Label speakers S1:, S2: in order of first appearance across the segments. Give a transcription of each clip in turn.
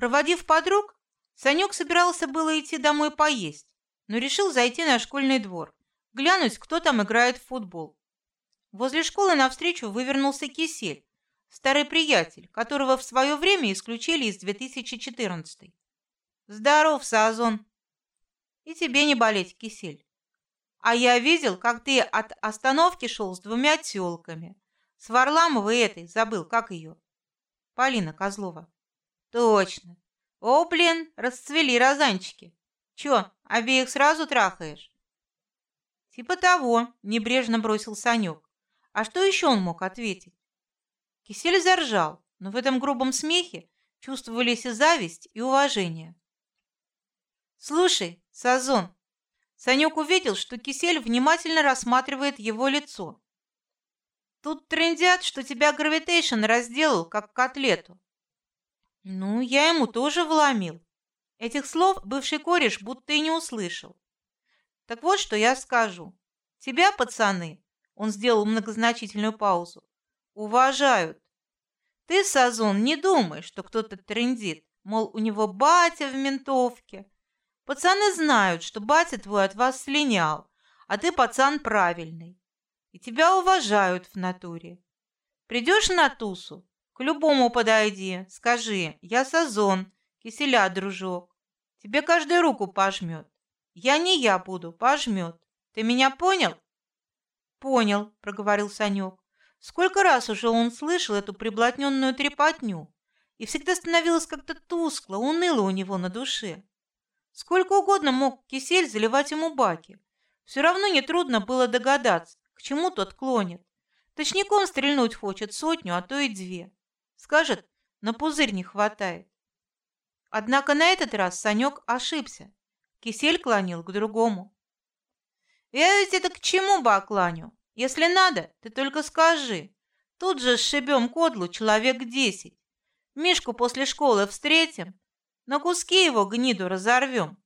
S1: Проводив подруг, Санек собирался было идти домой поесть, но решил зайти на школьный двор, глянуть, кто там играет в футбол. Возле школы навстречу вывернулся Кисель, старый приятель, которого в свое время исключили из 2014. Здоров, Сазон. И тебе не болеть, Кисель. А я видел, как ты от остановки шел с двумя тёлками. С Варламовой этой, забыл, как ее. Полина Козлова. Точно. О, блин, расцвели розанчики. Чё, обеих сразу трахаешь? Типа того, небрежно бросил Санек. А что еще он мог ответить? Кисель заржал, но в этом грубом смехе чувствовались и зависть, и уважение. Слушай, Сазон. Санек увидел, что Кисель внимательно рассматривает его лицо. Тут трендят, что тебя гравитейшн разделал, как котлету. Ну, я ему тоже вломил. Этих слов бывший кореш будто и не услышал. Так вот, что я скажу. Тебя, пацаны, он сделал многозначительную паузу, уважают. Ты, Сазон, не думай, что кто-то трендит, мол, у него батя в ментовке. Пацаны знают, что батя твой от вас слинял, а ты пацан правильный. И тебя уважают в натуре. Придешь на тусу, к любому подойди, скажи, я Сазон, киселя дружок. Тебе каждый руку пожмет. Я не я буду, пожмет. Ты меня понял? Понял, проговорил Санек. Сколько раз уже он слышал эту приблотненную трепотню, и всегда становилось как-то тускло, уныло у него на душе. Сколько угодно мог кисель заливать ему баки, все равно не трудно было догадаться, к чему тот клонит. Точником стрельнуть хочет сотню, а то и две. Скажет, на пузырь не хватает. Однако на этот раз Санек ошибся. Кисель клонил к другому. Я ведь это к чему бакланю? Если надо, ты только скажи. Тут же сшибем кодлу человек десять. Мишку после школы встретим, на куски его гниду разорвем.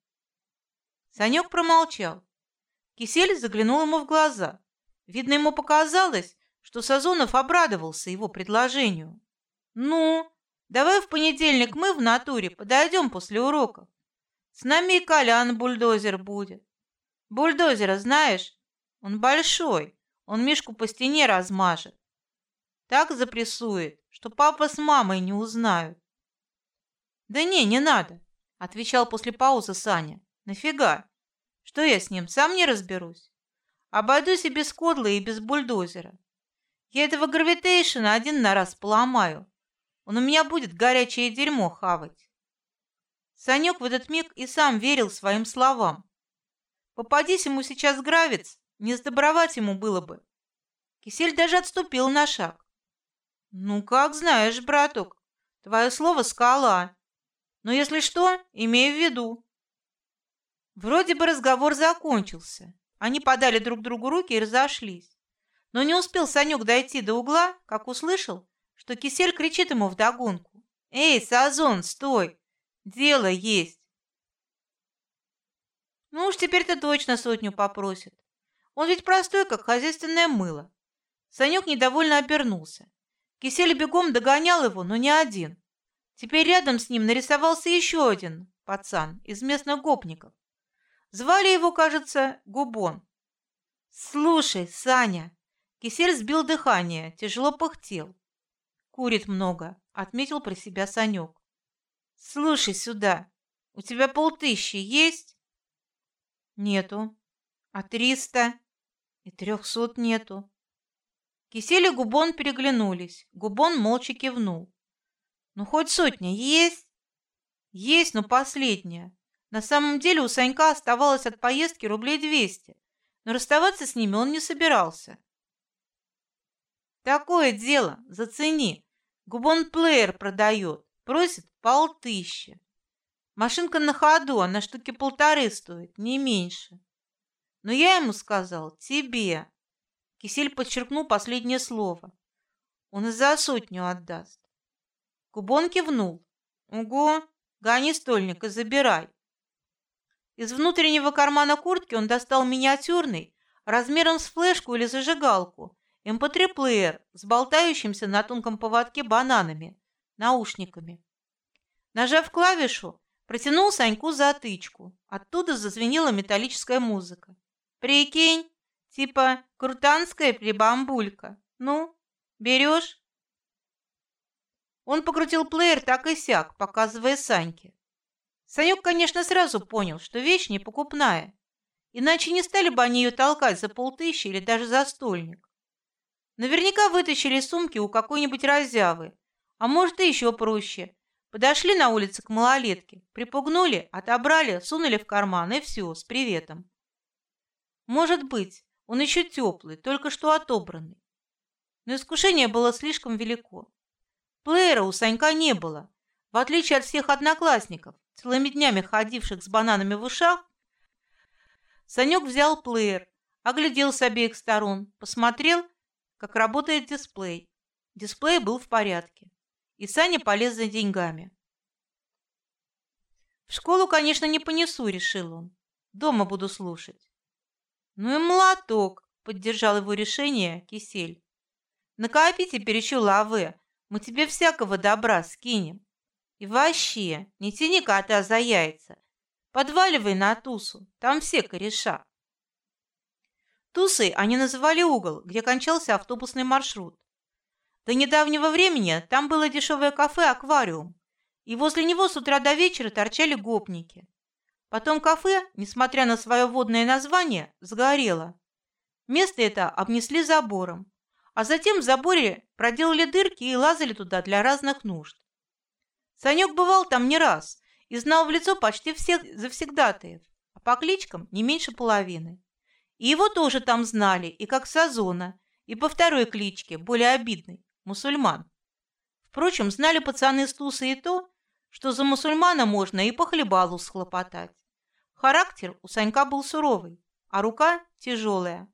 S1: Санек промолчал. Кисель заглянул ему в глаза. Видно, ему показалось, что Сазонов обрадовался его предложению. Ну, давай в понедельник мы в натуре подойдем после уроков. С нами и Колян бульдозер будет. Бульдозера знаешь? Он большой, он Мишку по стене размажет. Так запрессует, что папа с мамой не узнают. Да не, не надо, отвечал после паузы Саня. Нафига? Что я с ним сам не разберусь? Обойдусь и без кодла, и без бульдозера. Я этого гравитейшена один на раз поломаю. Он у меня будет горячее дерьмо хавать. Санек в этот миг и сам верил своим словам. Попадись ему сейчас гравец, не сдобровать ему было бы. Кисель даже отступил на шаг. Ну, как знаешь, браток, твое слово скала. Но если что, имей в виду. Вроде бы разговор закончился. Они подали друг другу руки и разошлись. Но не успел Санек дойти до угла, как услышал, что Кисель кричит ему вдогонку. «Эй, Сазон, стой! Дело есть!» Ну уж теперь-то точно сотню попросит. Он ведь простой, как хозяйственное мыло. Санек недовольно обернулся. Кисель бегом догонял его, но не один. Теперь рядом с ним нарисовался еще один пацан из местных гопников. Звали его, кажется, Губон. Слушай, Саня, Кисель сбил дыхание, тяжело пыхтел. Курит много, отметил про себя Санек. Слушай сюда, у тебя полтыщи есть? Нету. А триста? И трехсот нету. Кисель и Губон переглянулись. Губон молча кивнул. Ну хоть сотня есть? Есть, но последняя. На самом деле у Санька оставалось от поездки рублей двести, но расставаться с ними он не собирался. Такое дело, зацени. Губон-плеер продает, просит полтыщи. Машинка на ходу, она штуки полторы стоит, не меньше. Но я ему сказал, тебе. Кисель подчеркнул последнее слово. Он и за сотню отдаст. Губон кивнул. Угу, гони стольник и забирай. Из внутреннего кармана куртки он достал миниатюрный, размером с флешку или зажигалку, MP3-плеер с болтающимся на тонком поводке бананами, наушниками. Нажав клавишу, протянул Саньку затычку. Оттуда зазвенела металлическая музыка. Прикинь, типа крутанская прибамбулька. Ну, берешь? Он покрутил плеер так и сяк, показывая Саньке. Санек, конечно, сразу понял, что вещь не покупная, иначе не стали бы они ее толкать за полтыщи или даже за стольник. Наверняка вытащили сумки у какой-нибудь разявы, а может и еще проще. Подошли на улице к малолетке, припугнули, отобрали, сунули в карман и все, с приветом. Может быть, он еще теплый, только что отобранный. Но искушение было слишком велико. Плеера у Санька не было. В отличие от всех одноклассников, целыми днями ходивших с бананами в ушах, Санек взял плеер, оглядел с обеих сторон, посмотрел, как работает дисплей. Дисплей был в порядке, и Саня полез за деньгами. В школу, конечно, не понесу, решил он. Дома буду слушать. Ну и молоток, поддержал его решение Кисель. Накопи теперь еще лавы, мы тебе всякого добра скинем. И вообще, не тяни кота за яйца. Подваливай на тусу, там все кореша. Тусой они называли угол, где кончался автобусный маршрут. До недавнего времени там было дешевое кафе «Аквариум», и возле него с утра до вечера торчали гопники. Потом кафе, несмотря на свое водное название, сгорело. Место это обнесли забором, а затем в заборе проделали дырки и лазали туда для разных нужд. Санек бывал там не раз и знал в лицо почти всех завсегдатаев, а по кличкам не меньше половины. И его тоже там знали, и как Сазона, и по второй кличке, более обидной, мусульман. Впрочем, знали пацаны с Туса и то, что за мусульмана можно и по хлебалу схлопотать. Характер у Санька был суровый, а рука тяжелая.